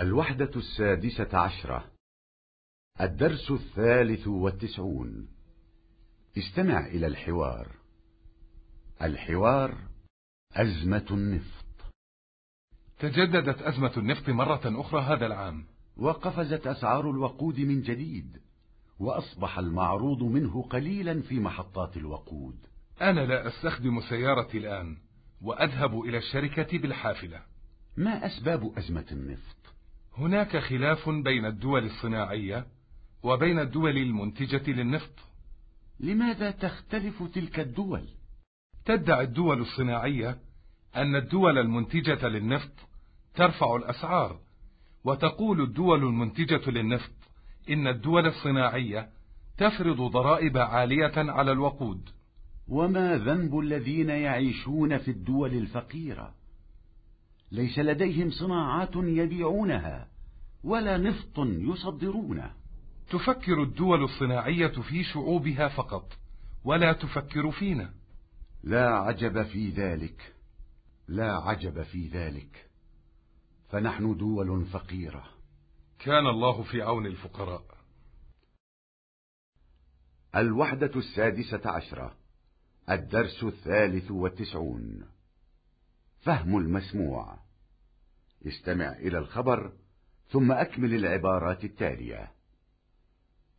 الوحدة السادسة عشرة. الدرس الثالث والتسعون. استمع إلى الحوار. الحوار أزمة النفط. تجددت أزمة النفط مرة أخرى هذا العام. وقفزت أسعار الوقود من جديد وأصبح المعروض منه قليلا في محطات الوقود. أنا لا أستخدم سيارتي الآن وأذهب إلى الشركة بالحافلة. ما أسباب أزمة النفط؟ هناك خلاف بين الدول الصناعية وبين الدول المنتجة للنفط. لماذا تختلف تلك الدول؟ تدعي الدول الصناعية أن الدول المنتجة للنفط ترفع الأسعار وتقول الدول المنتجة للنفط إن الدول الصناعية تفرض ضرائب عالية على الوقود. وما ذنب الذين يعيشون في الدول الفقيرة؟ ليس لديهم صناعات يبيعونها. ولا نفط يصدرونه تفكر الدول الصناعية في شعوبها فقط ولا تفكر فينا. لا عجب في ذلك لا عجب في ذلك. فنحن دول فقيرة. كان الله في عون الفقراء. الوحدة السادسة عشرة الدرس الثالث والتسعون. فهم المسموع. استمع إلى الخبر ثم أكمل العبارات التالية.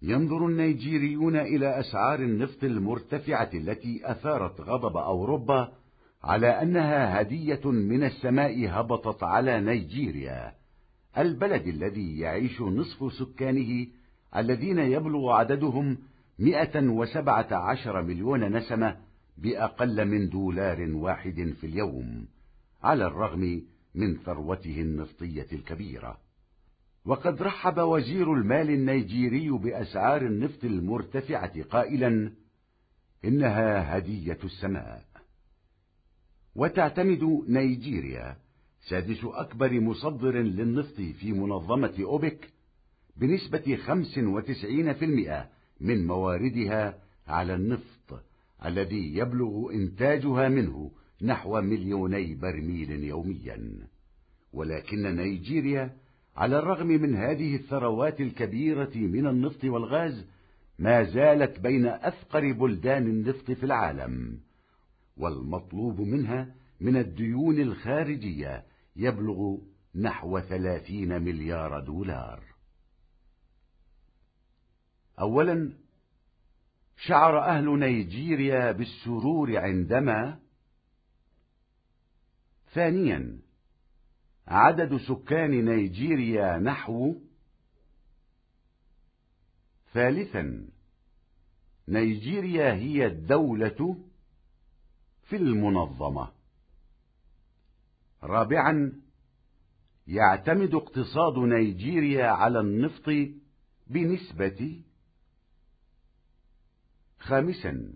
ينظر النيجيريون إلى أسعار النفط المرتفعة التي أثارت غضب أوروبا على أنها هدية من السماء هبطت على نيجيريا البلد الذي يعيش نصف سكانه الذين يبلغ عددهم مئة وسبعة عشر مليون نسمة بأقل من دولار واحد في اليوم على الرغم من ثروته النفطية الكبيرة. وقد رحب وزير المال النيجيري بأسعار النفط المرتفعة قائلا إنها هدية السماء. وتعتمد نيجيريا سادس أكبر مصدر للنفط في منظمة أوبك بنسبة 95% من مواردها على النفط الذي يبلغ إنتاجها منه نحو مليوني برميل يوميا. ولكن نيجيريا على الرغم من هذه الثروات الكبيرة من النفط والغاز ما زالت بين أفقر بلدان النفط في العالم. والمطلوب منها من الديون الخارجية يبلغ نحو ثلاثين مليار دولار. أولا شعر أهل نيجيريا بالسرور عندما ثانيا عدد سكان نيجيريا نحو ثالثا. نيجيريا هي الدولة في المنظمة. رابعا يعتمد اقتصاد نيجيريا على النفط بنسبة. خامسا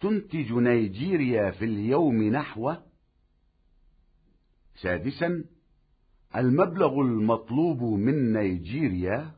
تنتج نيجيريا في اليوم نحو سادسا المبلغ المطلوب من نيجيريا